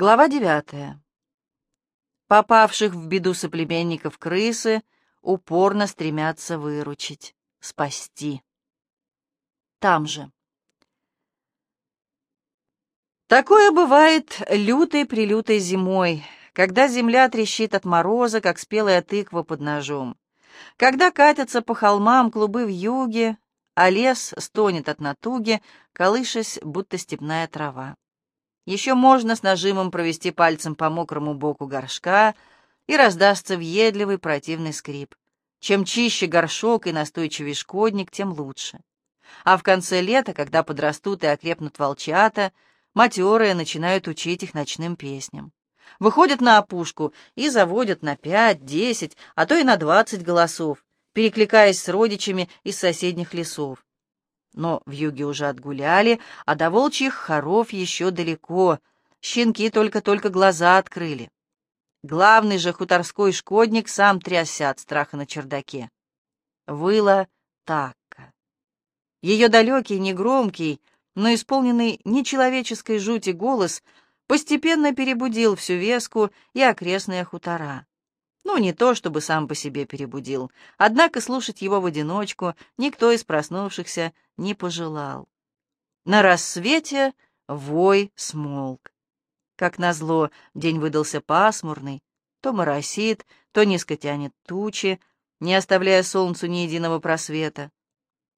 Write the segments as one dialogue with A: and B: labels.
A: Глава девятая. Попавших в беду соплеменников крысы упорно стремятся выручить, спасти. Там же. Такое бывает лютой-прилютой зимой, когда земля трещит от мороза, как спелая тыква под ножом, когда катятся по холмам клубы в юге, а лес стонет от натуги, колышась, будто степная трава. Еще можно с нажимом провести пальцем по мокрому боку горшка, и раздастся въедливый противный скрип. Чем чище горшок и настойчивее шкодник, тем лучше. А в конце лета, когда подрастут и окрепнут волчата, матерые начинают учить их ночным песням. Выходят на опушку и заводят на пять, десять, а то и на двадцать голосов, перекликаясь с родичами из соседних лесов. Но в юге уже отгуляли, а до волчьих хоров еще далеко. Щенки только-только глаза открыли. Главный же хуторской шкодник сам трясся от страха на чердаке. Выла Такка. Ее далекий, негромкий, но исполненный нечеловеческой жути голос постепенно перебудил всю Веску и окрестные хутора. Ну, не то, чтобы сам по себе перебудил, однако слушать его в одиночку никто из проснувшихся не пожелал. На рассвете вой смолк. Как назло, день выдался пасмурный, то моросит, то низко тянет тучи, не оставляя солнцу ни единого просвета.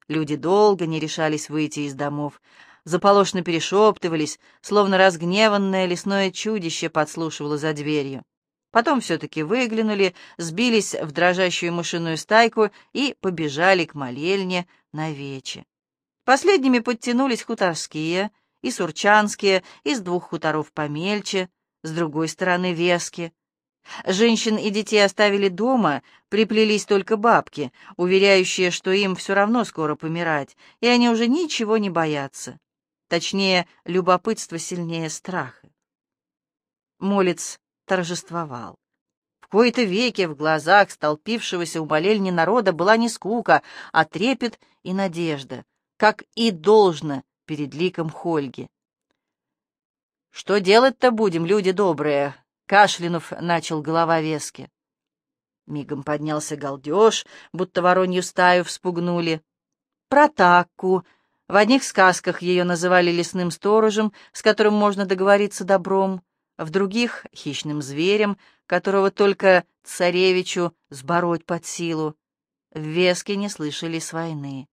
A: Люди долго не решались выйти из домов, заполошно перешептывались, словно разгневанное лесное чудище подслушивало за дверью. Потом все-таки выглянули, сбились в дрожащую мышиную стайку и побежали к молельне на вече. Последними подтянулись хуторские, и сурчанские, из двух хуторов помельче, с другой стороны вески. Женщин и детей оставили дома, приплелись только бабки, уверяющие, что им все равно скоро помирать, и они уже ничего не боятся. Точнее, любопытство сильнее страха. Молец торжествовал. В кои-то веки в глазах столпившегося у болельни народа была не скука, а трепет и надежда, как и должно перед ликом Хольги. «Что делать-то будем, люди добрые?» — кашлянув начал голова вески. Мигом поднялся галдеж, будто воронью стаю вспугнули. Протакку. В одних сказках ее называли лесным сторожем, с которым можно договориться добром в других — хищным зверем, которого только царевичу сбороть под силу. В Веске не слышали с войны.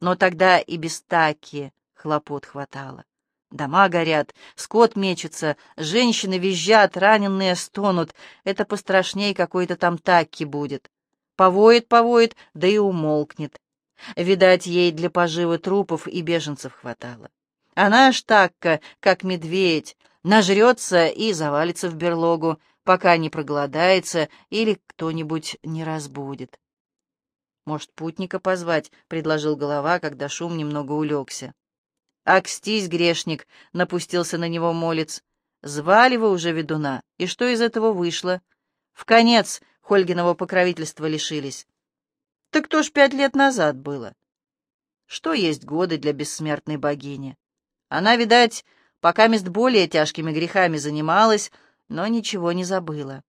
A: Но тогда и без таки хлопот хватало. Дома горят, скот мечется, женщины визжат, раненые стонут. Это пострашней какой-то там таки будет. Повоет, повоет, да и умолкнет. Видать, ей для поживы трупов и беженцев хватало. Она аж такка, как медведь, нажрется и завалится в берлогу, пока не проголодается или кто-нибудь не разбудит. «Может, путника позвать?» — предложил голова, когда шум немного улегся. «Акстись, грешник!» — напустился на него молец. «Звали вы уже ведуна, и что из этого вышло? В конец Хольгиного покровительства лишились. Так кто ж пять лет назад было? Что есть годы для бессмертной богини? Она, видать, пока мест более тяжкими грехами занималась, но ничего не забыла.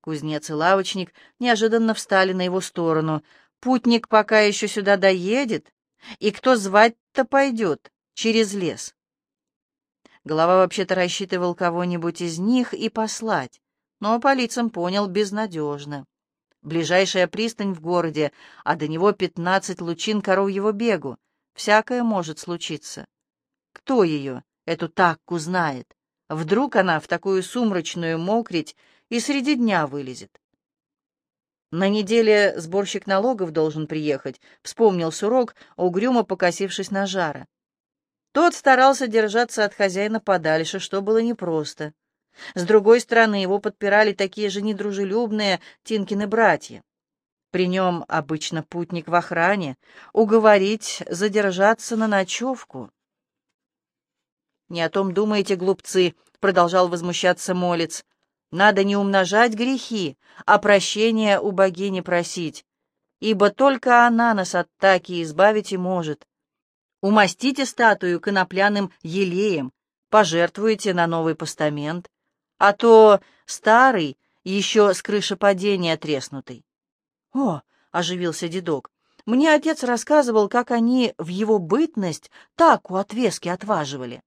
A: Кузнец и лавочник неожиданно встали на его сторону. Путник пока еще сюда доедет, и кто звать-то пойдет через лес? Голова вообще-то рассчитывал кого-нибудь из них и послать, но по лицам понял безнадежно. Ближайшая пристань в городе, а до него пятнадцать лучин коровьего бегу. Всякое может случиться. Кто ее, эту такку, знает? Вдруг она в такую сумрачную мокрить и среди дня вылезет. На неделе сборщик налогов должен приехать, вспомнил Сурок, угрюмо покосившись на жара. Тот старался держаться от хозяина подальше, что было непросто. С другой стороны, его подпирали такие же недружелюбные Тинкины братья. При нем обычно путник в охране, уговорить задержаться на ночевку. «Не о том думаете, глупцы», — продолжал возмущаться молец. «Надо не умножать грехи, а прощения у богини просить, ибо только она нас от таки избавить и может. Умастите статую конопляным елеем, пожертвуете на новый постамент, а то старый, еще с крыши падения треснутый. — О, — оживился дедок, — мне отец рассказывал, как они в его бытность так у отвески отваживали.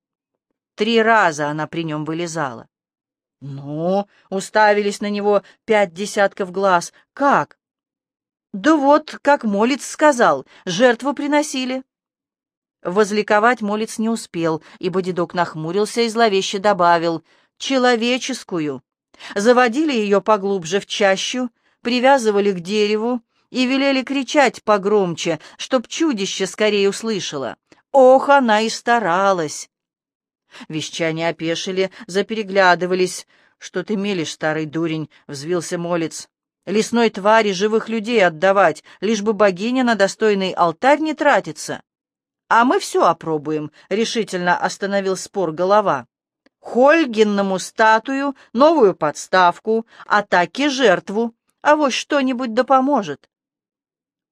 A: Три раза она при нем вылезала. — Ну, уставились на него пять десятков глаз. Как? — Да вот, как Молец сказал, жертву приносили. Возликовать Молец не успел, ибо дедок нахмурился и зловеще добавил «человеческую». Заводили ее поглубже в чащу, привязывали к дереву и велели кричать погромче, чтоб чудище скорее услышало. Ох, она и старалась! Вещане опешили, запереглядывались. «Что ты мелешь, старый дурень?» — взвился молец. «Лесной твари живых людей отдавать, лишь бы богиня на достойный алтарь не тратится». «А мы все опробуем», — решительно остановил спор голова. «Хольгинному статую, новую подставку, атаки жертву, а вот что-нибудь да поможет».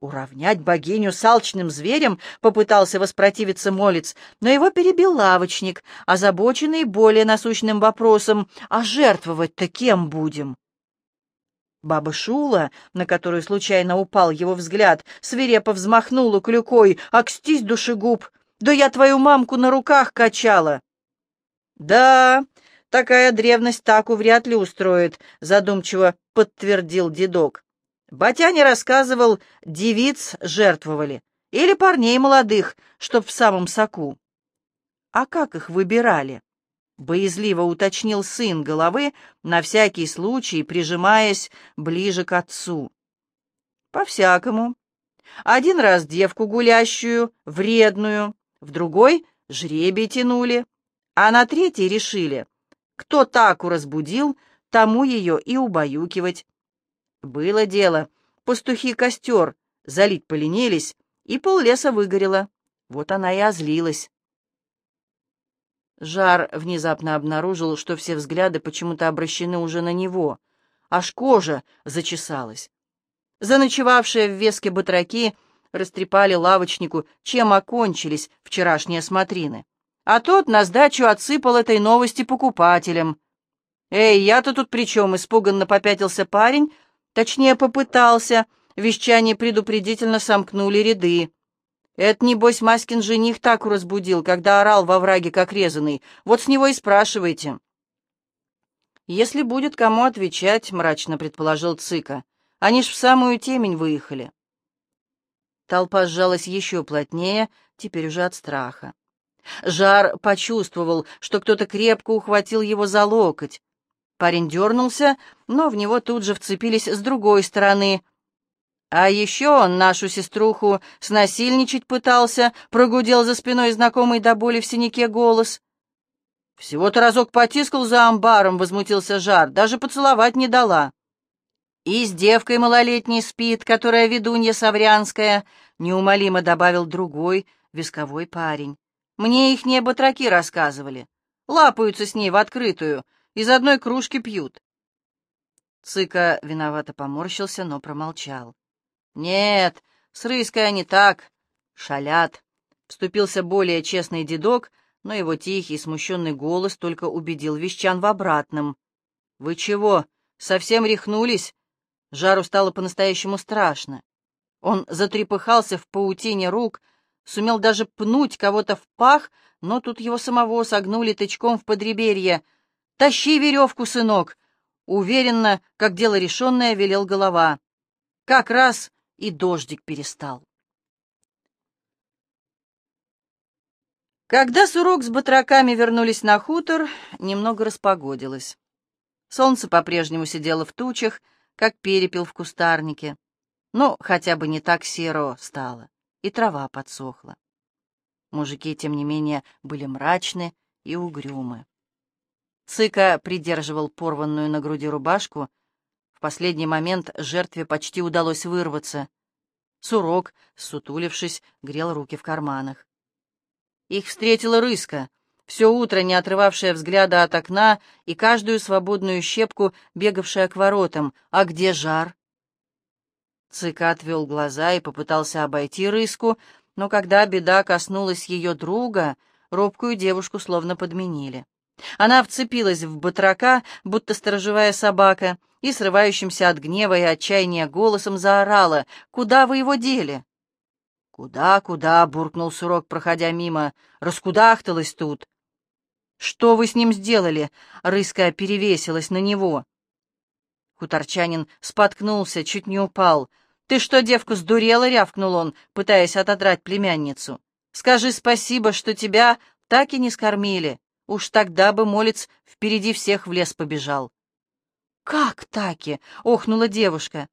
A: «Уравнять богиню с алчным зверем?» — попытался воспротивиться молец, но его перебил лавочник, озабоченный более насущным вопросом «А жертвовать-то кем будем?» Баба Шула, на которую случайно упал его взгляд, свирепо взмахнула клюкой. «Акстись, душегуб! Да я твою мамку на руках качала!» «Да, такая древность таку вряд ли устроит», — задумчиво подтвердил дедок. Батяня рассказывал, девиц жертвовали, или парней молодых, чтоб в самом соку. А как их выбирали? боязливо уточнил сын головы, на всякий случай прижимаясь ближе к отцу. По-всякому. Один раз девку гулящую, вредную, в другой жребий тянули, а на третий решили, кто таку разбудил, тому ее и убаюкивать. Было дело, пастухи костер залить поленились, и пол леса выгорело. Вот она и озлилась. Жар внезапно обнаружил, что все взгляды почему-то обращены уже на него. Аж кожа зачесалась. Заночевавшие в веске батраки растрепали лавочнику, чем окончились вчерашние смотрины. А тот на сдачу отсыпал этой новости покупателям. «Эй, я-то тут при чем?» — испуганно попятился парень. Точнее, попытался. Вещание предупредительно сомкнули ряды. Это, небось, Маскин жених так разбудил, когда орал во враге, как резанный. Вот с него и спрашивайте. Если будет кому отвечать, — мрачно предположил Цыка, — они ж в самую темень выехали. Толпа сжалась еще плотнее, теперь уже от страха. Жар почувствовал, что кто-то крепко ухватил его за локоть. Парень дернулся, но в него тут же вцепились с другой стороны — а еще он нашу сеструху снасильничать пытался, прогудел за спиной знакомый до боли в синяке голос. Всего-то разок потискал за амбаром, возмутился Жар, даже поцеловать не дала. И с девкой малолетней спит, которая ведунья Саврянская, неумолимо добавил другой, висковой парень. Мне их не батраки рассказывали. Лапаются с ней в открытую, из одной кружки пьют. Цыка виновато поморщился, но промолчал. «Нет, с Рыской они так, шалят», — вступился более честный дедок, но его тихий, смущенный голос только убедил вещан в обратном. «Вы чего, совсем рехнулись?» Жару стало по-настоящему страшно. Он затрепыхался в паутине рук, сумел даже пнуть кого-то в пах, но тут его самого согнули тычком в подреберье. «Тащи веревку, сынок!» Уверенно, как дело решенное, велел голова. Как раз и дождик перестал. Когда Сурок с батраками вернулись на хутор, немного распогодилось. Солнце по-прежнему сидело в тучах, как перепел в кустарнике. Но хотя бы не так серо стало, и трава подсохла. Мужики, тем не менее, были мрачны и угрюмы. Цыка придерживал порванную на груди рубашку, в последний момент жертве почти удалось вырваться. Сурок, сутулившись, грел руки в карманах. Их встретила рыска, все утро не отрывавшая взгляда от окна и каждую свободную щепку, бегавшая к воротам. «А где жар?» Цыка отвел глаза и попытался обойти рыску, но когда беда коснулась ее друга, робкую девушку словно подменили. Она вцепилась в батрака, будто сторожевая собака, и срывающимся от гнева и отчаяния голосом заорала «Куда вы его дели?» «Куда, куда?» — буркнул Сурок, проходя мимо. «Раскудахталась тут». «Что вы с ним сделали?» — рыска перевесилась на него. Хуторчанин споткнулся, чуть не упал. «Ты что, девка, сдурела?» — рявкнул он, пытаясь отодрать племянницу. «Скажи спасибо, что тебя так и не скормили. Уж тогда бы молец впереди всех в лес побежал». «Как таки?» — охнула девушка.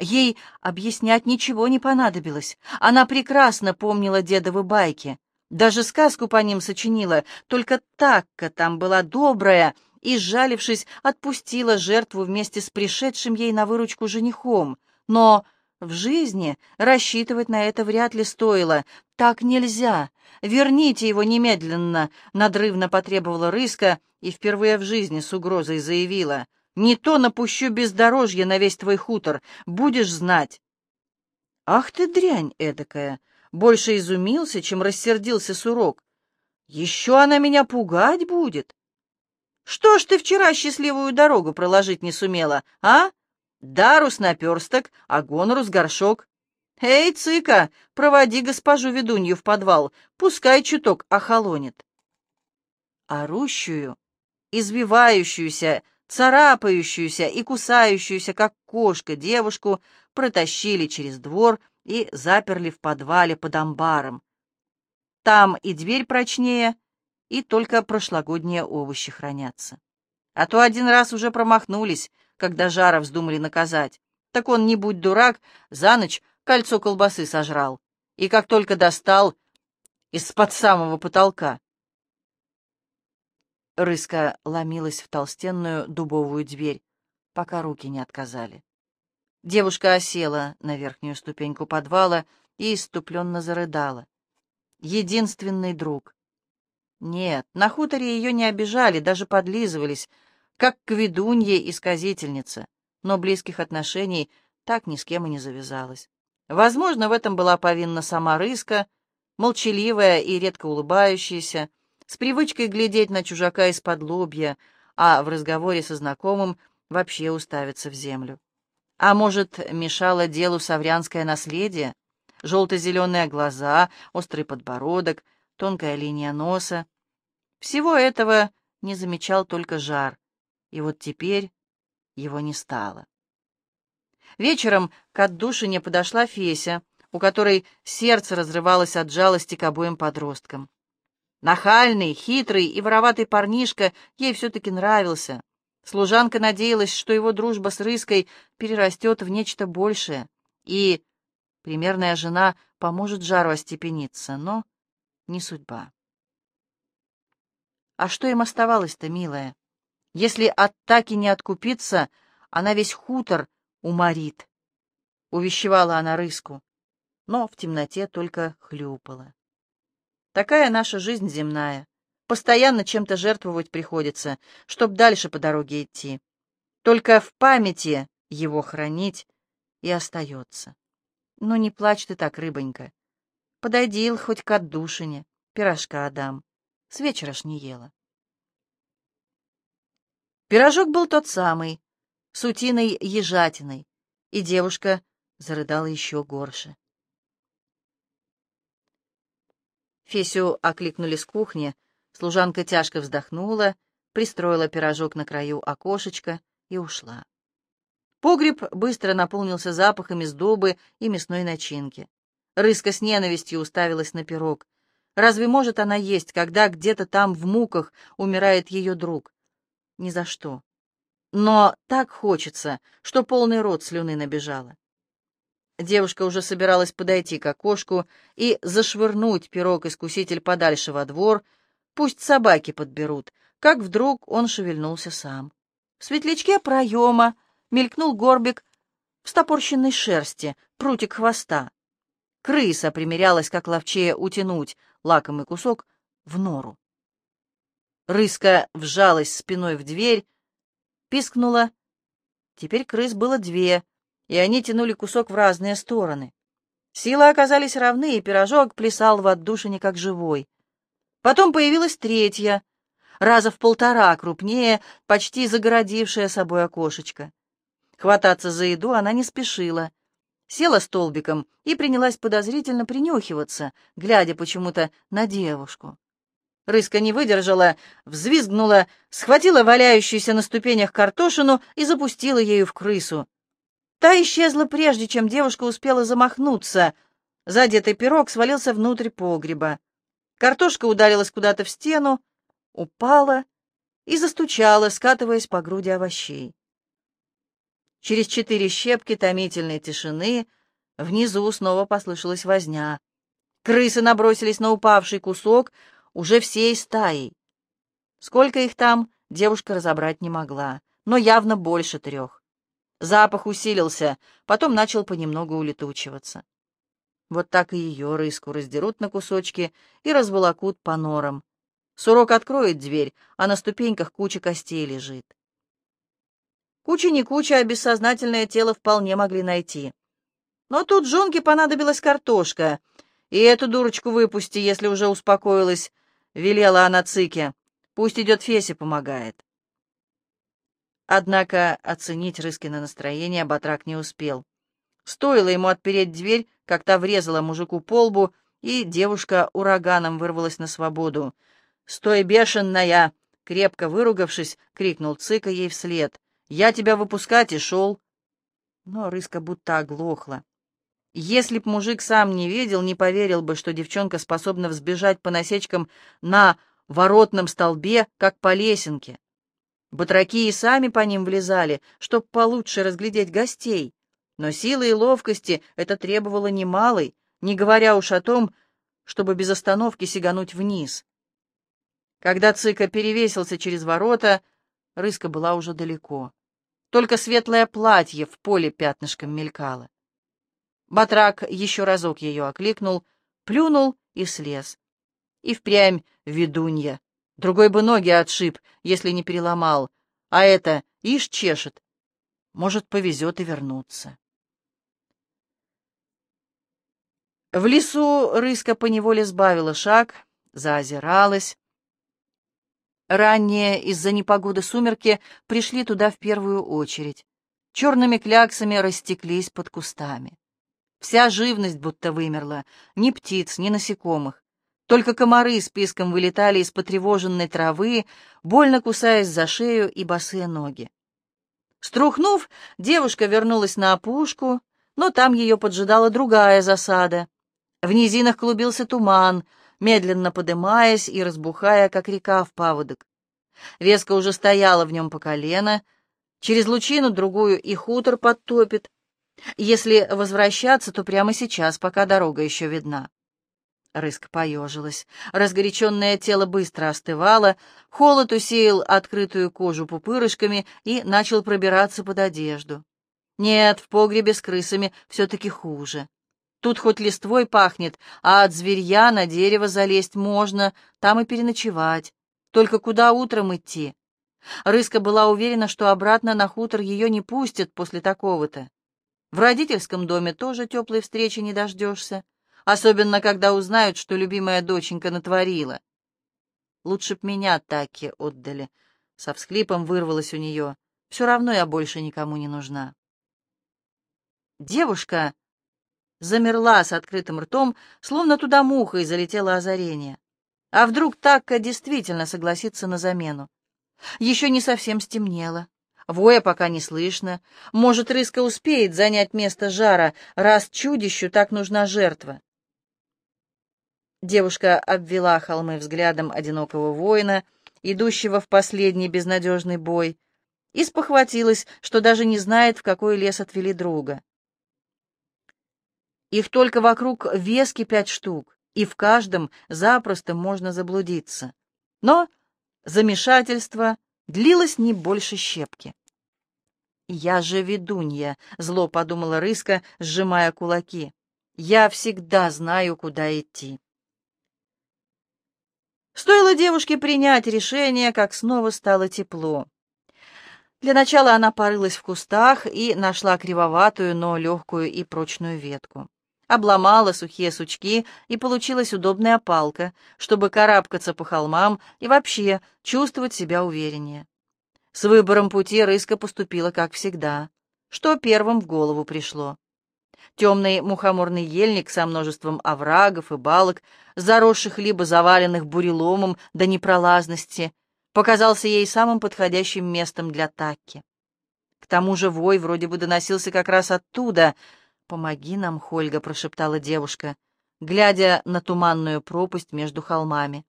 A: Ей объяснять ничего не понадобилось. Она прекрасно помнила дедовы байки. Даже сказку по ним сочинила, только так-ка там была добрая и, сжалившись, отпустила жертву вместе с пришедшим ей на выручку женихом. Но в жизни рассчитывать на это вряд ли стоило. Так нельзя. Верните его немедленно, надрывно потребовала Рыска и впервые в жизни с угрозой заявила — не то напущу бездорожье на весь твой хутор, будешь знать. Ах ты дрянь эдакая! Больше изумился, чем рассердился Сурок. Еще она меня пугать будет. Что ж ты вчера счастливую дорогу проложить не сумела, а? Дарус наперсток, а гонорус горшок. Эй, цыка, проводи госпожу ведунью в подвал, пускай чуток охолонит. Орущую, извивающуюся, царапающуюся и кусающуюся, как кошка, девушку протащили через двор и заперли в подвале под амбаром. Там и дверь прочнее, и только прошлогодние овощи хранятся. А то один раз уже промахнулись, когда жара вздумали наказать. Так он, не будь дурак, за ночь кольцо колбасы сожрал. И как только достал из-под самого потолка. Рыска ломилась в толстенную дубовую дверь, пока руки не отказали. Девушка осела на верхнюю ступеньку подвала и иступленно зарыдала. Единственный друг. Нет, на хуторе ее не обижали, даже подлизывались, как к ведунье и сказительнице, но близких отношений так ни с кем и не завязалось. Возможно, в этом была повинна сама Рыска, молчаливая и редко улыбающаяся, с привычкой глядеть на чужака из-под лобья, а в разговоре со знакомым вообще уставиться в землю. А может, мешало делу саврянское наследие? Желто-зеленые глаза, острый подбородок, тонкая линия носа. Всего этого не замечал только жар, и вот теперь его не стало. Вечером к отдушине подошла Феся, у которой сердце разрывалось от жалости к обоим подросткам. Нахальный, хитрый и вороватый парнишка ей все-таки нравился. Служанка надеялась, что его дружба с Рыской перерастет в нечто большее, и примерная жена поможет Жару остепениться, но не судьба. А что им оставалось-то, милая? Если от таки не откупиться, она весь хутор уморит. Увещевала она Рыску, но в темноте только хлюпала. Такая наша жизнь земная. Постоянно чем-то жертвовать приходится, чтоб дальше по дороге идти. Только в памяти его хранить и остается. Ну не плачь ты так, рыбонька. Подойди хоть к отдушине, пирожка дам. С вечера ж не ела. Пирожок был тот самый, с утиной ежатиной, и девушка зарыдала еще горше. Фесю окликнули с кухни, служанка тяжко вздохнула, пристроила пирожок на краю окошечка и ушла. Погреб быстро наполнился запахами сдобы и мясной начинки. Рыска с ненавистью уставилась на пирог. Разве может она есть, когда где-то там в муках умирает ее друг? Ни за что. Но так хочется, что полный рот слюны набежала. Девушка уже собиралась подойти к окошку и зашвырнуть пирог-искуситель подальше во двор, пусть собаки подберут, как вдруг он шевельнулся сам. В светлячке проема мелькнул горбик в стопорщенной шерсти, прутик хвоста. Крыса примерялась, как ловчее утянуть лакомый кусок в нору. Рыска вжалась спиной в дверь, пискнула. Теперь крыс было две, и они тянули кусок в разные стороны. Силы оказались равны, и пирожок плясал в отдушине как живой. Потом появилась третья, раза в полтора крупнее, почти загородившая собой окошечко. Хвататься за еду она не спешила. Села столбиком и принялась подозрительно принюхиваться, глядя почему-то на девушку. Рыска не выдержала, взвизгнула, схватила валяющуюся на ступенях картошину и запустила ею в крысу. Та исчезла прежде, чем девушка успела замахнуться. Задетый пирог свалился внутрь погреба. Картошка ударилась куда-то в стену, упала и застучала, скатываясь по груди овощей. Через четыре щепки томительной тишины внизу снова послышалась возня. Крысы набросились на упавший кусок уже всей стаей. Сколько их там, девушка разобрать не могла, но явно больше трех. Запах усилился, потом начал понемногу улетучиваться. Вот так и ее рыску раздерут на кусочки и разволокут по норам. Сурок откроет дверь, а на ступеньках куча костей лежит. Куча не куча, а бессознательное тело вполне могли найти. Но тут Жонке понадобилась картошка. И эту дурочку выпусти, если уже успокоилась, — велела она Цике. Пусть идет Феся помогает. Однако оценить Рыскино настроение Батрак не успел. Стоило ему отпереть дверь, как та врезала мужику по лбу, и девушка ураганом вырвалась на свободу. «Стой, бешеная!» — крепко выругавшись, крикнул Цыка ей вслед. Я тебя выпускать и шел. Но рыска будто оглохла. Если б мужик сам не видел, не поверил бы, что девчонка способна взбежать по насечкам на воротном столбе, как по лесенке. Батраки и сами по ним влезали, чтоб получше разглядеть гостей. Но силы и ловкости это требовало немалой, не говоря уж о том, чтобы без остановки сигануть вниз. Когда Цыка перевесился через ворота, рыска была уже далеко. Только светлое платье в поле пятнышком мелькало. Батрак еще разок ее окликнул, плюнул и слез. И впрямь ведунья. Другой бы ноги отшиб, если не переломал. А это ишь чешет. Может, повезет и вернуться. В лесу рыска поневоле сбавила шаг, заозиралась, Ранние из-за непогоды сумерки пришли туда в первую очередь. Черными кляксами растеклись под кустами. Вся живность будто вымерла, ни птиц, ни насекомых. Только комары с писком вылетали из потревоженной травы, больно кусаясь за шею и босые ноги. Струхнув, девушка вернулась на опушку, но там ее поджидала другая засада. В низинах клубился туман, медленно подымаясь и разбухая, как река в паводок. Веска уже стояла в нем по колено, через лучину другую и хутор подтопит. Если возвращаться, то прямо сейчас, пока дорога еще видна. Рыск поежилась. Разгоряченное тело быстро остывало, холод усеял открытую кожу пупырышками и начал пробираться под одежду. Нет, в погребе с крысами все-таки хуже. Тут хоть листвой пахнет, а от зверья на дерево залезть можно, там и переночевать. Только куда утром идти? Рыска была уверена, что обратно на хутор ее не пустят после такого-то. В родительском доме тоже теплой встречи не дождешься, особенно когда узнают, что любимая доченька натворила. Лучше б меня таки отдали. Со всхлипом вырвалось у нее. Все равно я больше никому не нужна. Девушка замерла с открытым ртом, словно туда муха и залетело озарение. А вдруг Такка действительно согласится на замену? Еще не совсем стемнело. Воя пока не слышно. Может, Рыска успеет занять место жара, раз чудищу так нужна жертва. Девушка обвела холмы взглядом одинокого воина, идущего в последний безнадежный бой, и спохватилась, что даже не знает, в какой лес отвели друга. Их только вокруг вески пять штук, и в каждом запросто можно заблудиться. Но замешательство длилось не больше щепки. «Я же ведунья», — зло подумала Рыска, сжимая кулаки. «Я всегда знаю, куда идти». Стоило девушке принять решение, как снова стало тепло. Для начала она порылась в кустах и нашла кривоватую, но легкую и прочную ветку. обломала сухие сучки, и получилась удобная палка, чтобы карабкаться по холмам и вообще чувствовать себя увереннее. С выбором пути рыска поступила как всегда. Что первым в голову пришло? Темный мухоморный ельник со множеством оврагов и балок, заросших либо заваленных буреломом до непролазности, показался ей самым подходящим местом для Такки. К тому же вой вроде бы доносился как раз оттуда — «Помоги нам, Хольга», — прошептала девушка, глядя на туманную пропасть между холмами.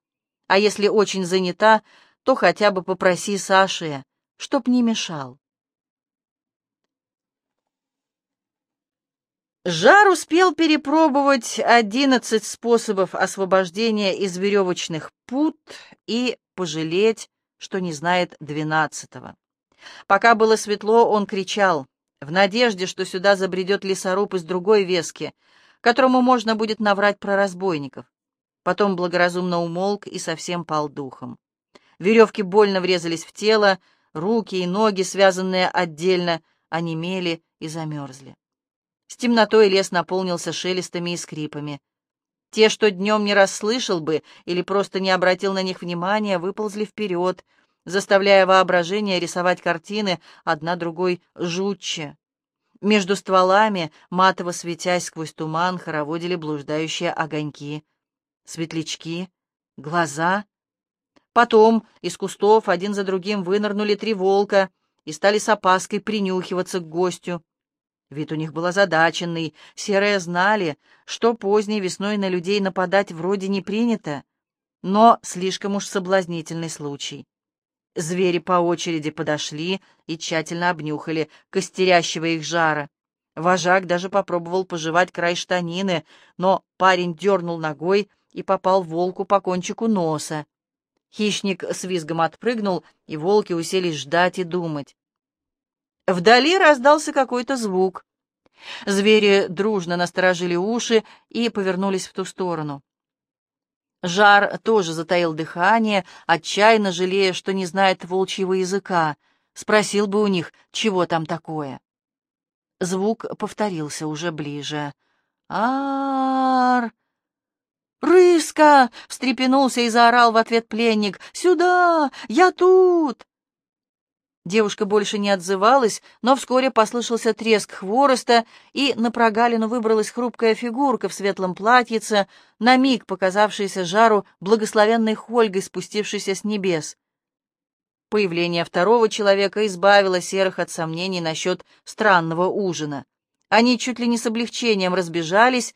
A: «А если очень занята, то хотя бы попроси Саши, чтоб не мешал». Жар успел перепробовать одиннадцать способов освобождения из веревочных пут и пожалеть, что не знает двенадцатого. Пока было светло, он кричал в надежде, что сюда забредет лесоруб из другой вески, которому можно будет наврать про разбойников. Потом благоразумно умолк и совсем пал духом. Веревки больно врезались в тело, руки и ноги, связанные отдельно, онемели и замерзли. С темнотой лес наполнился шелестами и скрипами. Те, что днем не расслышал бы или просто не обратил на них внимания, выползли вперед — заставляя воображение рисовать картины одна другой жутче. Между стволами, матово светясь сквозь туман, хороводили блуждающие огоньки, светлячки, глаза. Потом из кустов один за другим вынырнули три волка и стали с опаской принюхиваться к гостю. Вид у них был озадаченный, серые знали, что поздней весной на людей нападать вроде не принято, но слишком уж соблазнительный случай. Звери по очереди подошли и тщательно обнюхали костерящего их жара. Вожак даже попробовал пожевать край штанины, но парень дернул ногой и попал волку по кончику носа. Хищник с визгом отпрыгнул, и волки уселись ждать и думать. Вдали раздался какой-то звук. Звери дружно насторожили уши и повернулись в ту сторону. Жар тоже затаил дыхание, отчаянно жалея, что не знает волчьего языка. Спросил бы у них, чего там такое. Звук повторился уже ближе. «Ар!» «Рыска!» — встрепенулся и заорал в ответ пленник. «Сюда! Я тут!» Девушка больше не отзывалась, но вскоре послышался треск хвороста, и на прогалину выбралась хрупкая фигурка в светлом платьице, на миг показавшаяся жару благословенной Хольгой, спустившейся с небес. Появление второго человека избавило серых от сомнений насчет странного ужина. Они чуть ли не с облегчением разбежались,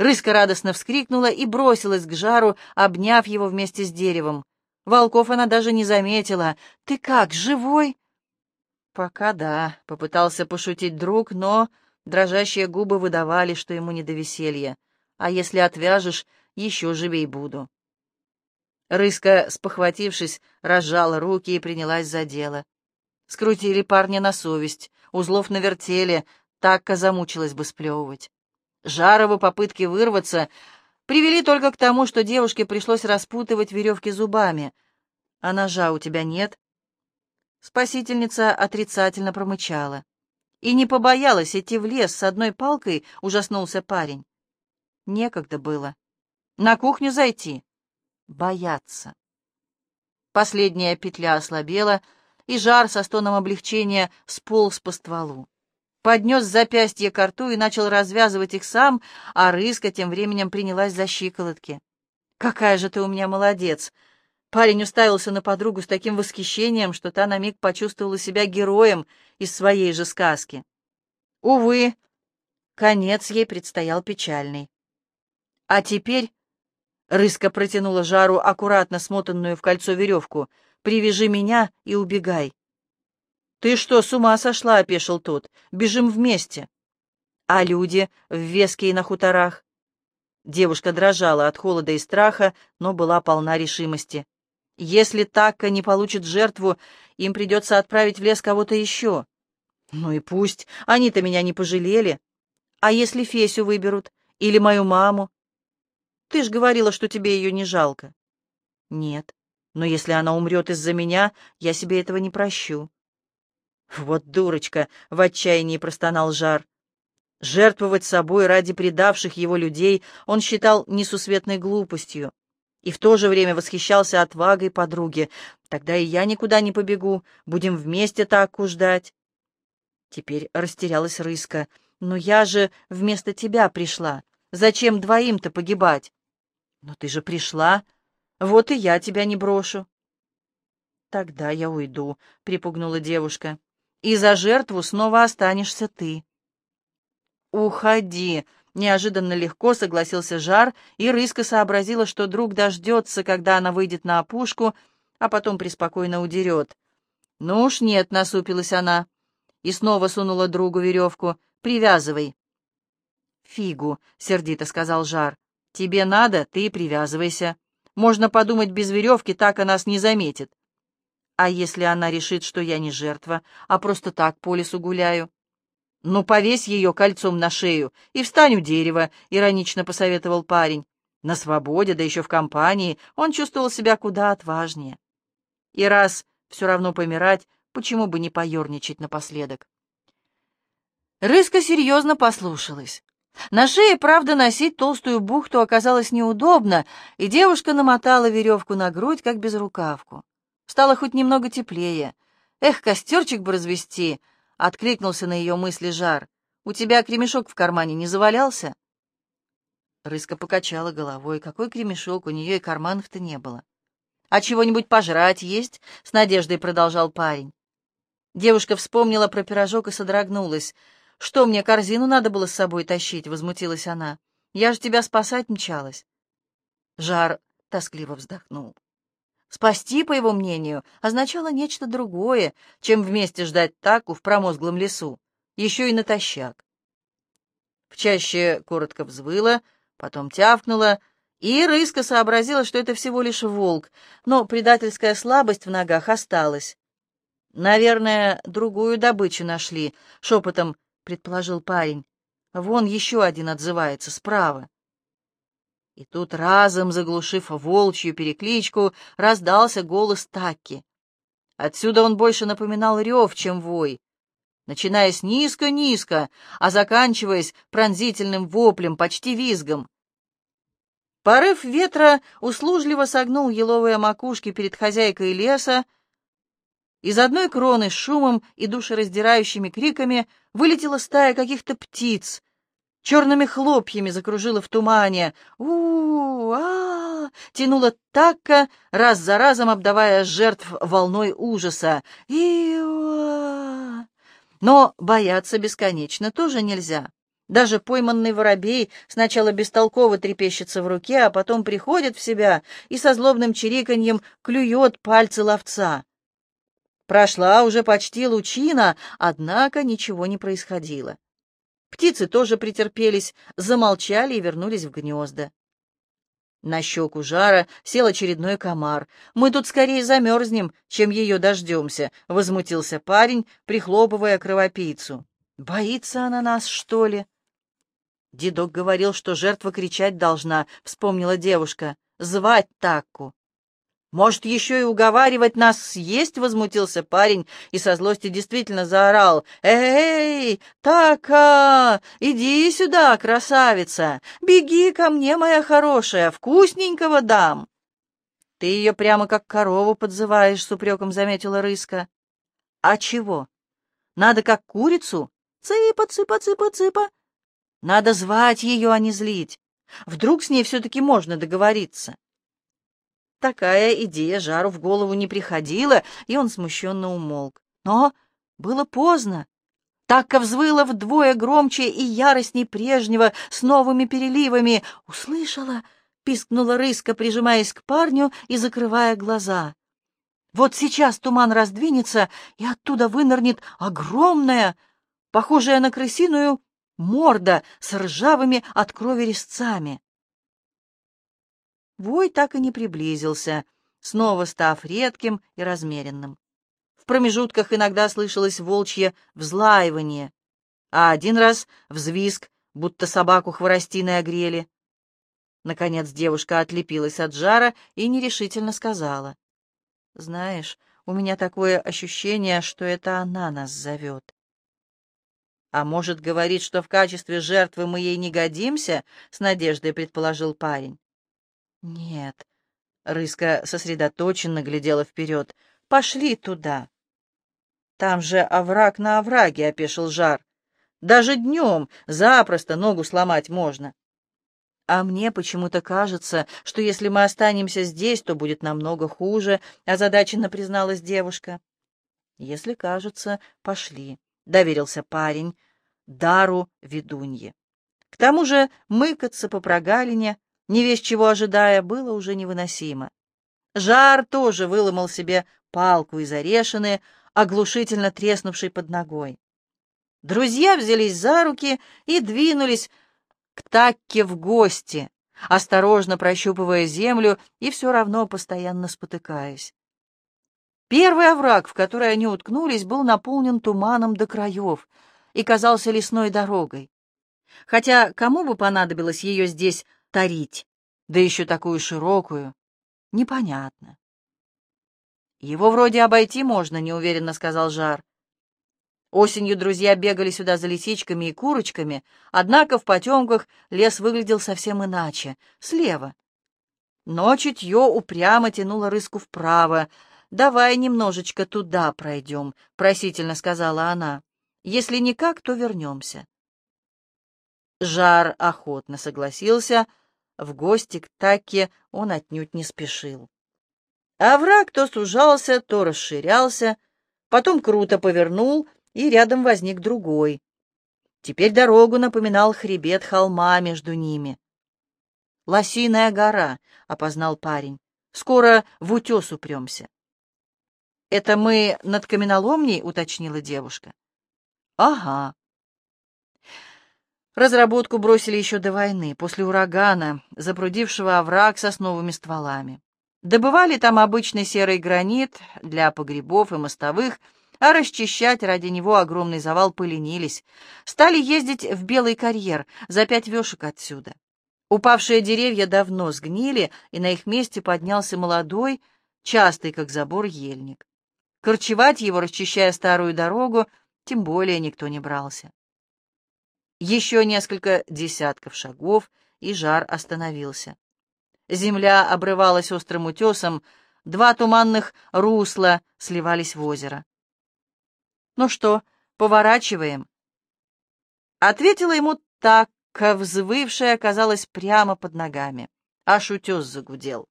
A: Рыска радостно вскрикнула и бросилась к жару, обняв его вместе с деревом. Волков она даже не заметила. «Ты как, живой?» «Пока да», — попытался пошутить друг, но дрожащие губы выдавали, что ему не до веселья. «А если отвяжешь, еще живей буду». Рыска, спохватившись, разжала руки и принялась за дело. Скрутили парня на совесть, узлов навертели, так замучилась бы сплевывать. Жаровы попытки вырваться привели только к тому, что девушке пришлось распутывать веревки зубами. «А ножа у тебя нет?» Спасительница отрицательно промычала. «И не побоялась идти в лес с одной палкой?» — ужаснулся парень. «Некогда было. На кухню зайти?» «Бояться». Последняя петля ослабела, и жар со стоном облегчения сполз по стволу поднес запястье к рту и начал развязывать их сам, а рыска тем временем принялась за щиколотки. «Какая же ты у меня молодец!» Парень уставился на подругу с таким восхищением, что та на миг почувствовала себя героем из своей же сказки. Увы, конец ей предстоял печальный. «А теперь...» — рыска протянула жару аккуратно смотанную в кольцо веревку. «Привяжи меня и убегай. «Ты что, с ума сошла?» — опешил тот. «Бежим вместе». «А люди в веске и на хуторах?» Девушка дрожала от холода и страха, но была полна решимости. «Если Такка не получит жертву, им придется отправить в лес кого-то еще». «Ну и пусть. Они-то меня не пожалели. А если Фесю выберут? Или мою маму?» «Ты ж говорила, что тебе ее не жалко». «Нет. Но если она умрет из-за меня, я себе этого не прощу». «Вот дурочка!» — в отчаянии простонал Жар. Жертвовать собой ради предавших его людей он считал несусветной глупостью и в то же время восхищался отвагой подруги. «Тогда и я никуда не побегу, будем вместе так ждать». Теперь растерялась Рыска. «Но я же вместо тебя пришла. Зачем двоим-то погибать?» «Но ты же пришла. Вот и я тебя не брошу». «Тогда я уйду», — припугнула девушка. «И за жертву снова останешься ты». «Уходи!» — неожиданно легко согласился Жар, и Рыска сообразила, что друг дождется, когда она выйдет на опушку, а потом преспокойно удерет. «Ну уж нет», — насупилась она, и снова сунула другу веревку. «Привязывай». «Фигу», — сердито сказал Жар. «Тебе надо, ты привязывайся. Можно подумать, без веревки так она нас не заметит. А если она решит, что я не жертва, а просто так по лесу гуляю?» «Ну, повесь ее кольцом на шею и встань у дерева», — иронично посоветовал парень. На свободе, да еще в компании, он чувствовал себя куда отважнее. И раз все равно помирать, почему бы не поерничать напоследок? Рыска серьезно послушалась. На шее, правда, носить толстую бухту оказалось неудобно, и девушка намотала веревку на грудь, как безрукавку. Стало хоть немного теплее. Эх, костерчик бы развести, Откликнулся на ее мысли жар. «У тебя кремешок в кармане не завалялся?» Рыска покачала головой. Какой кремешок? У нее и карманов-то не было. «А чего-нибудь пожрать есть?» — с надеждой продолжал парень. Девушка вспомнила про пирожок и содрогнулась. «Что, мне корзину надо было с собой тащить?» — возмутилась она. «Я же тебя спасать мчалась». Жар тоскливо вздохнул. Спасти, по его мнению, означало нечто другое, чем вместе ждать таку в промозглом лесу, еще и натощак. В чаще коротко взвыла, потом тявкнула, и Рыска сообразила, что это всего лишь волк, но предательская слабость в ногах осталась. «Наверное, другую добычу нашли», — шепотом предположил парень. «Вон еще один отзывается справа». И тут, разом заглушив волчью перекличку, раздался голос Такки. Отсюда он больше напоминал рев, чем вой, начинаясь низко-низко, а заканчиваясь пронзительным воплем, почти визгом. Порыв ветра услужливо согнул еловые макушки перед хозяйкой леса, из одной кроны с шумом и душераздирающими криками вылетела стая каких-то птиц, черными хлопьями закружила в тумане. у а, -а, тянула такка, раз за разом обдавая жертв волной ужаса. и -а. Но бояться бесконечно тоже нельзя. Даже пойманный воробей сначала бестолково трепещется в руке, а потом приходит в себя и со злобным чириканьем клюет пальцы ловца. Прошла уже почти лучина, однако ничего не происходило. Птицы тоже претерпелись, замолчали и вернулись в гнезда. На щеку жара сел очередной комар. «Мы тут скорее замерзнем, чем ее дождемся», — возмутился парень, прихлопывая кровопийцу. «Боится она нас, что ли?» Дедок говорил, что жертва кричать должна, — вспомнила девушка. «Звать Такку». «Может, еще и уговаривать нас съесть?» — возмутился парень и со злости действительно заорал. «Эй, Така, иди сюда, красавица! Беги ко мне, моя хорошая, вкусненького дам!» «Ты ее прямо как корову подзываешь», — с упреком заметила Рыска. «А чего? Надо как курицу? Цыпа, цыпа, цыпа, цыпа. Надо звать ее, а не злить. Вдруг с ней все-таки можно договориться». Такая идея Жару в голову не приходила, и он смущенно умолк. Но было поздно. Такка взвыла вдвое громче и яростней прежнего, с новыми переливами. «Услышала!» — пискнула рыска, прижимаясь к парню и закрывая глаза. «Вот сейчас туман раздвинется, и оттуда вынырнет огромная, похожая на крысиную, морда с ржавыми от крови резцами. Вой так и не приблизился, снова став редким и размеренным. В промежутках иногда слышалось волчье взлаивание, а один раз взвизг, будто собаку хворостиной огрели. Наконец девушка отлепилась от жара и нерешительно сказала. «Знаешь, у меня такое ощущение, что это она нас зовет». «А может, говорит, что в качестве жертвы мы ей не годимся?» — с надеждой предположил парень. «Нет». Рыска сосредоточенно глядела вперед. «Пошли туда». «Там же овраг на овраге», — опешил Жар. «Даже днем запросто ногу сломать можно». «А мне почему-то кажется, что если мы останемся здесь, то будет намного хуже», — озадаченно призналась девушка. «Если кажется, пошли», — доверился парень дару ведуньи. К тому же мыкаться по прогалине, не весь чего ожидая, было уже невыносимо. Жар тоже выломал себе палку из орешины, оглушительно треснувшей под ногой. Друзья взялись за руки и двинулись к Такке в гости, осторожно прощупывая землю и все равно постоянно спотыкаясь. Первый овраг, в который они уткнулись, был наполнен туманом до краев и казался лесной дорогой. Хотя кому бы понадобилось ее здесь тарить, да еще такую широкую, непонятно. «Его вроде обойти можно», — неуверенно сказал Жар. Осенью друзья бегали сюда за лисичками и курочками, однако в потемках лес выглядел совсем иначе, слева. Но чутье упрямо тянуло рыску вправо. «Давай немножечко туда пройдем», — просительно сказала она. «Если никак, то вернемся». Жар охотно согласился. В гости к Таке он отнюдь не спешил. А враг то сужался, то расширялся, потом круто повернул — и рядом возник другой. Теперь дорогу напоминал хребет холма между ними. «Лосиная гора», — опознал парень. «Скоро в утес упремся». «Это мы над каменоломней?» — уточнила девушка. «Ага». Разработку бросили еще до войны, после урагана, запрудившего овраг сосновыми стволами. Добывали там обычный серый гранит для погребов и мостовых — а расчищать ради него огромный завал поленились. Стали ездить в Белый карьер, за пять вешек отсюда. Упавшие деревья давно сгнили, и на их месте поднялся молодой, частый, как забор, ельник. Корчевать его, расчищая старую дорогу, тем более никто не брался. Еще несколько десятков шагов, и жар остановился. Земля обрывалась острым утесом, два туманных русла сливались в озеро. «Ну что, поворачиваем?» Ответила ему так, взвывшая оказалась прямо под ногами. Аж утес загудел.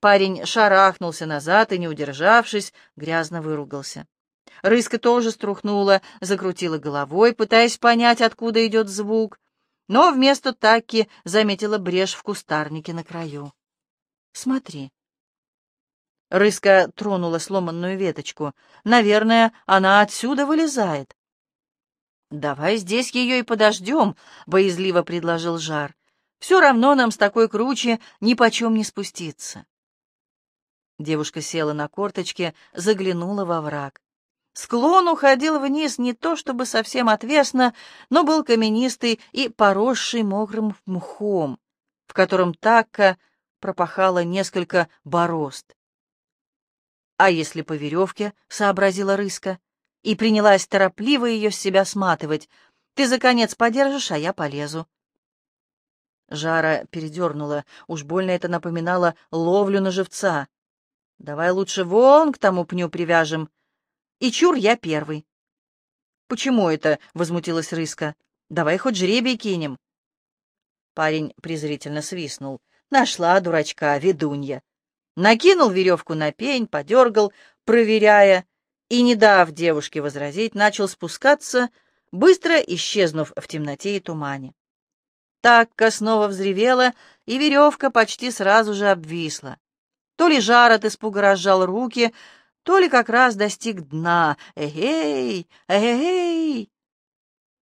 A: Парень шарахнулся назад и, не удержавшись, грязно выругался. Рыска тоже струхнула, закрутила головой, пытаясь понять, откуда идет звук, но вместо таки заметила брешь в кустарнике на краю. «Смотри», Рыска тронула сломанную веточку. «Наверное, она отсюда вылезает». «Давай здесь ее и подождем», — боязливо предложил Жар. «Все равно нам с такой круче ни почем не спуститься». Девушка села на корточки, заглянула во враг. Склон уходил вниз не то чтобы совсем отвесно, но был каменистый и поросший мокрым мхом, в котором такка пропахало несколько борозд. «А если по веревке?» — сообразила рыска. И принялась торопливо ее с себя сматывать. «Ты за конец подержишь, а я полезу». Жара передернула. Уж больно это напоминало ловлю на живца. «Давай лучше вон к тому пню привяжем. И чур я первый». «Почему это?» — возмутилась рыска. «Давай хоть жребий кинем». Парень презрительно свистнул. «Нашла дурачка, ведунья накинул веревку на пень, подергал, проверяя, и, не дав девушке возразить, начал спускаться, быстро исчезнув в темноте и тумане. Такка снова взревела, и веревка почти сразу же обвисла. То ли жар от испуга разжал руки, то ли как раз достиг дна. «Эгей! Эгей!»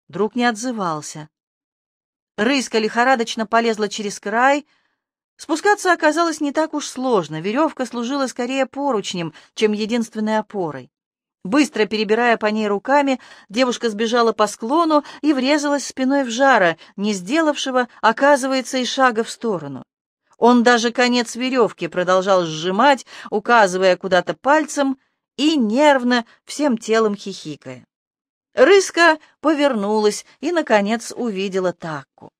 A: Друг не отзывался. Рыска лихорадочно полезла через край — Спускаться оказалось не так уж сложно, веревка служила скорее поручнем, чем единственной опорой. Быстро перебирая по ней руками, девушка сбежала по склону и врезалась спиной в жара, не сделавшего, оказывается, и шага в сторону. Он даже конец веревки продолжал сжимать, указывая куда-то пальцем и нервно всем телом хихикая. Рыска повернулась и, наконец, увидела Такку.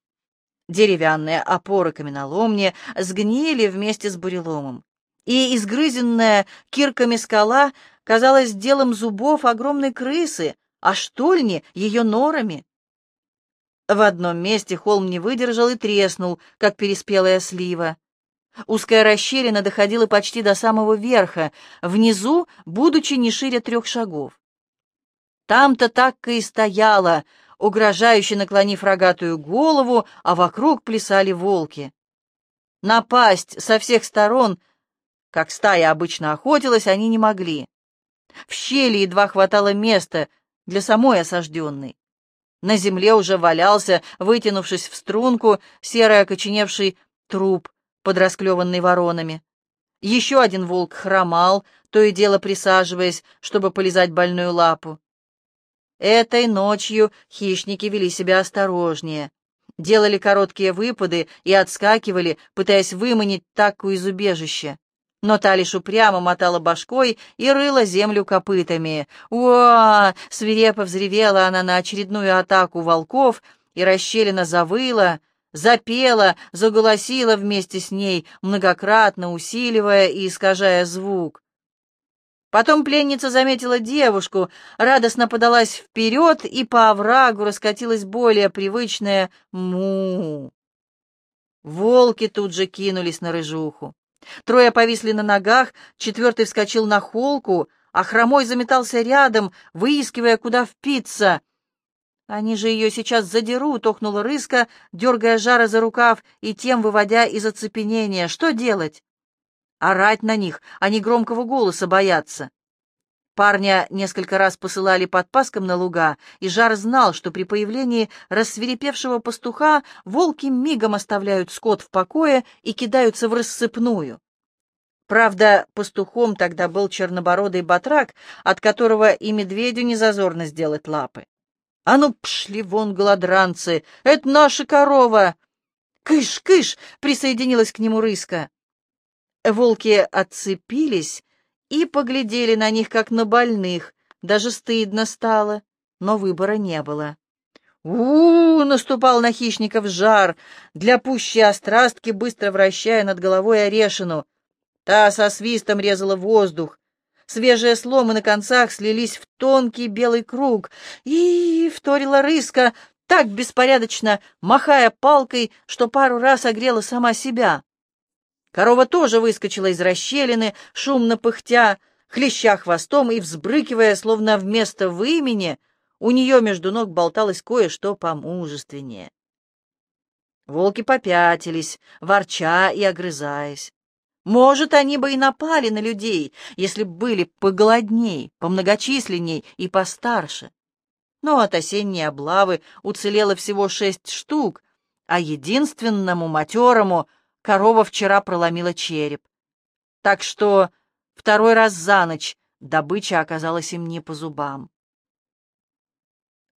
A: Деревянные опоры каменоломни сгнили вместе с буреломом, и изгрызенная кирками скала казалась делом зубов огромной крысы, а штольни — ее норами. В одном месте холм не выдержал и треснул, как переспелая слива. Узкая расщелина доходила почти до самого верха, внизу, будучи не шире трех шагов. Там-то так и стояла, угрожающе наклонив рогатую голову, а вокруг плясали волки. Напасть со всех сторон, как стая обычно охотилась, они не могли. В щели едва хватало места для самой осажденной. На земле уже валялся, вытянувшись в струнку, серый окоченевший труп, подрасклеванный воронами. Еще один волк хромал, то и дело присаживаясь, чтобы полизать больную лапу. Этой ночью хищники вели себя осторожнее, делали короткие выпады и отскакивали, пытаясь выманить таку из убежища. Но та лишь упрямо мотала башкой и рыла землю копытами. «Уа!» — свирепо взревела она на очередную атаку волков, и расщелина завыла, запела, заголосила вместе с ней, многократно усиливая и искажая звук. Потом пленница заметила девушку, радостно подалась вперед, и по оврагу раскатилась более привычное «му». Волки тут же кинулись на рыжуху. Трое повисли на ногах, четвертый вскочил на холку, а хромой заметался рядом, выискивая, куда впиться. «Они же ее сейчас задерут», — охнула рыска, дергая жара за рукав и тем выводя из оцепенения. «Что делать?» «Орать на них, они громкого голоса боятся». Парня несколько раз посылали под паском на луга, и Жар знал, что при появлении рассверепевшего пастуха волки мигом оставляют скот в покое и кидаются в рассыпную. Правда, пастухом тогда был чернобородый батрак, от которого и медведю не зазорно сделать лапы. «А ну, пшли вон, голодранцы! Это наша корова!» «Кыш, кыш!» — присоединилась к нему рыска. Волки отцепились и поглядели на них, как на больных. Даже стыдно стало, но выбора не было. у, -у, -у наступал на хищников жар, для пущей острастки, быстро вращая над головой орешину. Та со свистом резала воздух. Свежие сломы на концах слились в тонкий белый круг. И вторила рыска, так беспорядочно, махая палкой, что пару раз огрела сама себя. Корова тоже выскочила из расщелины, шумно пыхтя, хлеща хвостом и взбрыкивая, словно вместо вымени, у нее между ног болталось кое-что помужественнее. Волки попятились, ворча и огрызаясь. Может, они бы и напали на людей, если б были поголодней, помногочисленней и постарше. Но от осенней облавы уцелело всего шесть штук, а единственному матерому — корова вчера проломила череп. Так что второй раз за ночь добыча оказалась им не по зубам.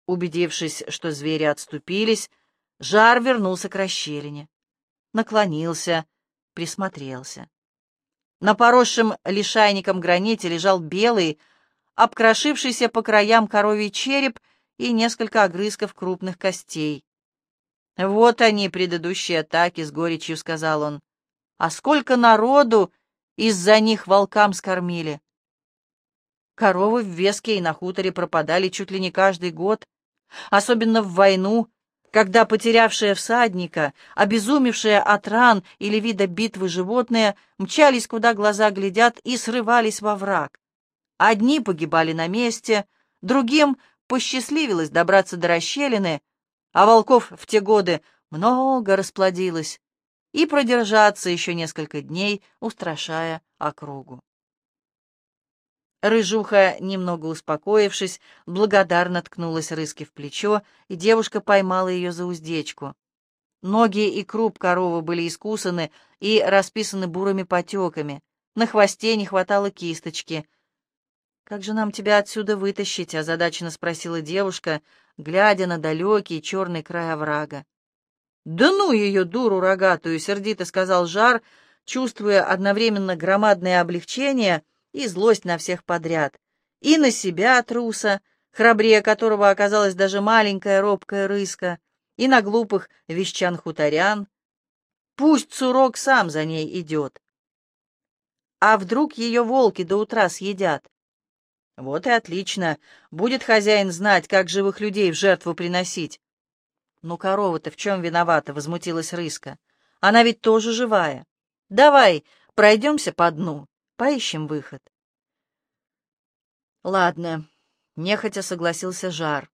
A: Убедившись, что звери отступились, Жар вернулся к расщелине. Наклонился, присмотрелся. На поросшем лишайником граните лежал белый, обкрошившийся по краям коровий череп и несколько огрызков крупных костей. «Вот они, предыдущие атаки», — с горечью сказал он. «А сколько народу из-за них волкам скормили!» Коровы в Веске и на хуторе пропадали чуть ли не каждый год, особенно в войну, когда потерявшие всадника, обезумевшие от ран или вида битвы животные мчались, куда глаза глядят, и срывались во враг. Одни погибали на месте, другим посчастливилось добраться до расщелины, а волков в те годы много расплодилось, и продержаться еще несколько дней, устрашая округу. Рыжуха, немного успокоившись, благодарно ткнулась рыски в плечо, и девушка поймала ее за уздечку. Ноги и круп коровы были искусаны и расписаны бурыми потеками. На хвосте не хватало кисточки. «Как же нам тебя отсюда вытащить?» — озадаченно спросила девушка, глядя на далекий черный край оврага. «Да ну ее, дуру рогатую!» — сердито сказал Жар, чувствуя одновременно громадное облегчение и злость на всех подряд. И на себя, труса, храбрее которого оказалась даже маленькая робкая рыска, и на глупых вещан-хуторян. Пусть Цурок сам за ней идет. А вдруг ее волки до утра съедят? Вот и отлично. Будет хозяин знать, как живых людей в жертву приносить. Ну, корова-то в чем виновата? — возмутилась Рыска. Она ведь тоже живая. Давай, пройдемся по дну, поищем выход. Ладно, нехотя согласился Жар.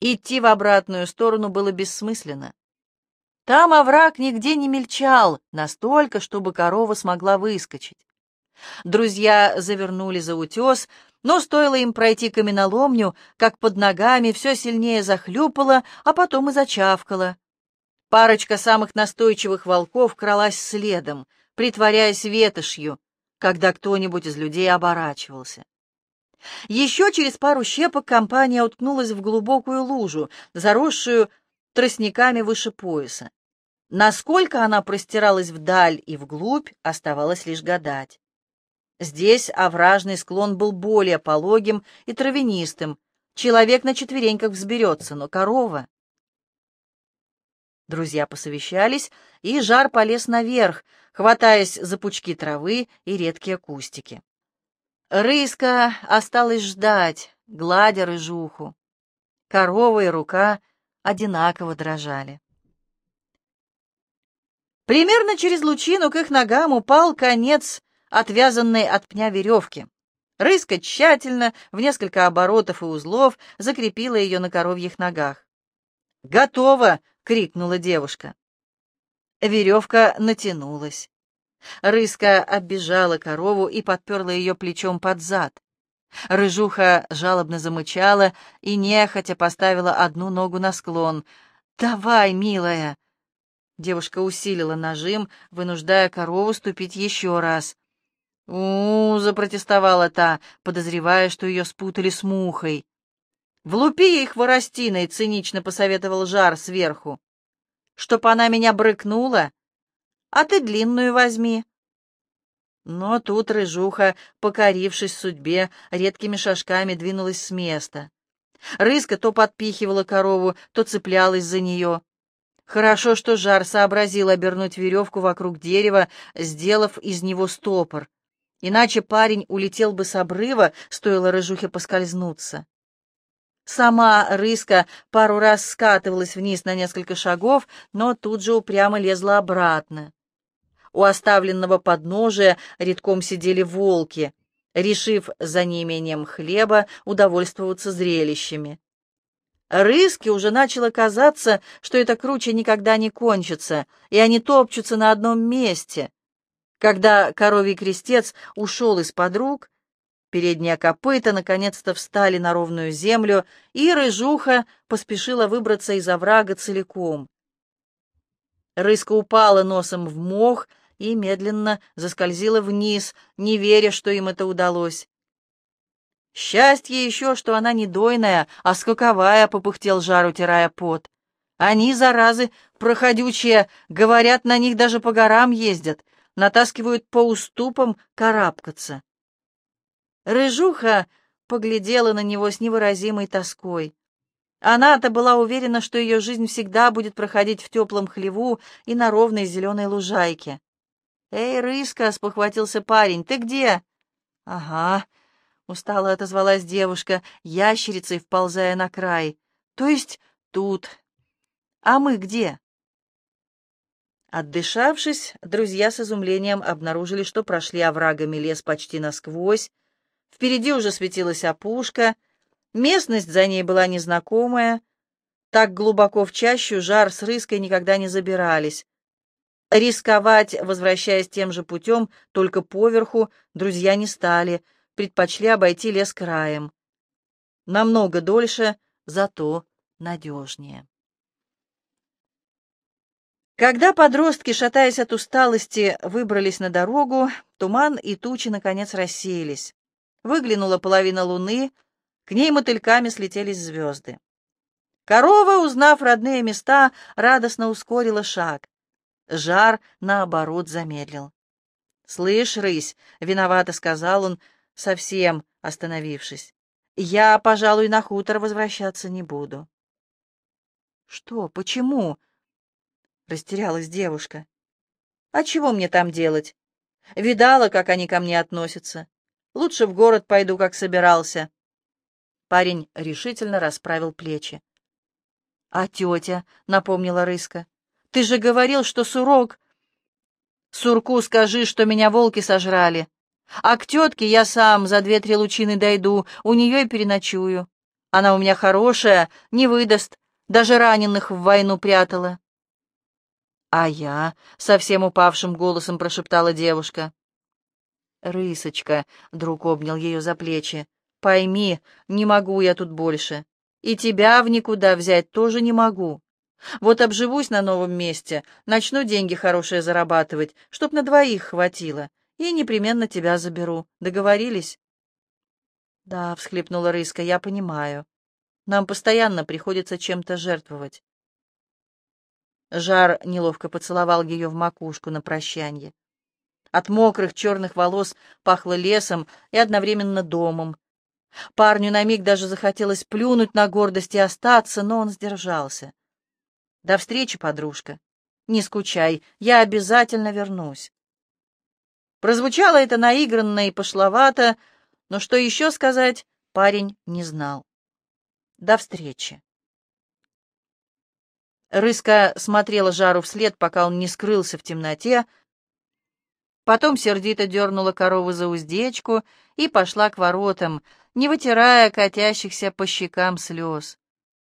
A: Идти в обратную сторону было бессмысленно. Там овраг нигде не мельчал, настолько, чтобы корова смогла выскочить. Друзья завернули за утес, но стоило им пройти каменоломню, как под ногами все сильнее захлюпало, а потом и зачавкало. Парочка самых настойчивых волков кралась следом, притворяясь ветошью, когда кто-нибудь из людей оборачивался. Еще через пару щепок компания уткнулась в глубокую лужу, заросшую тростниками выше пояса. Насколько она простиралась вдаль и вглубь, оставалось лишь гадать. Здесь овражный склон был более пологим и травянистым. Человек на четвереньках взберется, но корова... Друзья посовещались, и жар полез наверх, хватаясь за пучки травы и редкие кустики. Рыска осталась ждать, гладя рыжуху. Корова и рука одинаково дрожали. Примерно через лучину к их ногам упал конец отвязанной от пня веревки. Рыска тщательно, в несколько оборотов и узлов, закрепила ее на коровьих ногах. «Готово!» — крикнула девушка. Веревка натянулась. Рыска оббежала корову и подперла ее плечом под зад. Рыжуха жалобно замычала и нехотя поставила одну ногу на склон. «Давай, милая!» Девушка усилила нажим, вынуждая корову ступить еще раз. «У-у-у!» — запротестовала та, подозревая, что ее спутали с мухой. «Влупи ей хворостиной!» — цинично посоветовал Жар сверху. «Чтоб она меня брыкнула? А ты длинную возьми!» Но тут рыжуха, покорившись судьбе, редкими шажками двинулась с места. Рыска то подпихивала корову, то цеплялась за нее. Хорошо, что Жар сообразил обернуть веревку вокруг дерева, сделав из него стопор. Иначе парень улетел бы с обрыва, стоило рыжухе поскользнуться. Сама рыска пару раз скатывалась вниз на несколько шагов, но тут же упрямо лезла обратно. У оставленного подножия редком сидели волки, решив за неимением хлеба удовольствоваться зрелищами. Рыске уже начало казаться, что это круче никогда не кончится, и они топчутся на одном месте. Когда коровий крестец ушел из-под рук, передние копыта наконец-то встали на ровную землю, и рыжуха поспешила выбраться из оврага целиком. Рыска упала носом в мох и медленно заскользила вниз, не веря, что им это удалось. «Счастье еще, что она не дойная, а скаковая», — попыхтел жар, утирая пот. «Они, заразы, проходючие, говорят, на них даже по горам ездят, натаскивают по уступам карабкаться. Рыжуха поглядела на него с невыразимой тоской. Она-то была уверена, что ее жизнь всегда будет проходить в теплом хлеву и на ровной зеленой лужайке. «Эй, Рыска!» — спохватился парень. «Ты где?» «Ага», — устало отозвалась девушка, ящерицей вползая на край. «То есть тут. А мы где?» Отдышавшись, друзья с изумлением обнаружили, что прошли оврагами лес почти насквозь. Впереди уже светилась опушка, местность за ней была незнакомая. Так глубоко в чащу жар с рыской никогда не забирались. Рисковать, возвращаясь тем же путем, только поверху, друзья не стали, предпочли обойти лес краем. Намного дольше, зато надежнее. Когда подростки, шатаясь от усталости, выбрались на дорогу, туман и тучи, наконец, рассеялись. Выглянула половина луны, к ней мотыльками слетелись звезды. Корова, узнав родные места, радостно ускорила шаг. Жар, наоборот, замедлил. «Слышь, рысь!» — виновато сказал он, совсем остановившись. Я, пожалуй, на хутор возвращаться не буду. Что? Почему? Растерялась девушка. А чего мне там делать? Видала, как они ко мне относятся. Лучше в город пойду, как собирался. Парень решительно расправил плечи. «А тетя?» — напомнила Рыска. «Ты же говорил, что сурок...» «Сурку скажи, что меня волки сожрали. А к тетке я сам за две-три лучины дойду, у нее и переночую. Она у меня хорошая, не выдаст, даже раненых в войну прятала». «А я?» — совсем упавшим голосом прошептала девушка. «Рысочка», — друг обнял ее за плечи, — «пойми, не могу я тут больше. И тебя в никуда взять тоже не могу. Вот обживусь на новом месте, начну деньги хорошие зарабатывать, чтоб на двоих хватило, и непременно тебя заберу. Договорились?» «Да», — всхлипнула Рыска, — «я понимаю. Нам постоянно приходится чем-то жертвовать». Жар неловко поцеловал ее в макушку на прощанье. От мокрых черных волос пахло лесом и одновременно домом, Парню на миг даже захотелось плюнуть на гордость и остаться, но он сдержался. «До встречи, подружка. Не скучай, я обязательно вернусь». Прозвучало это наигранно и пошловато, но что еще сказать, парень не знал. «До встречи». Рыска смотрела Жару вслед, пока он не скрылся в темноте, потом сердито дернула корову за уздечку и пошла к воротам, не вытирая катящихся по щекам слез.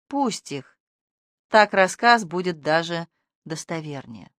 A: Пусть их. Так рассказ будет даже достовернее.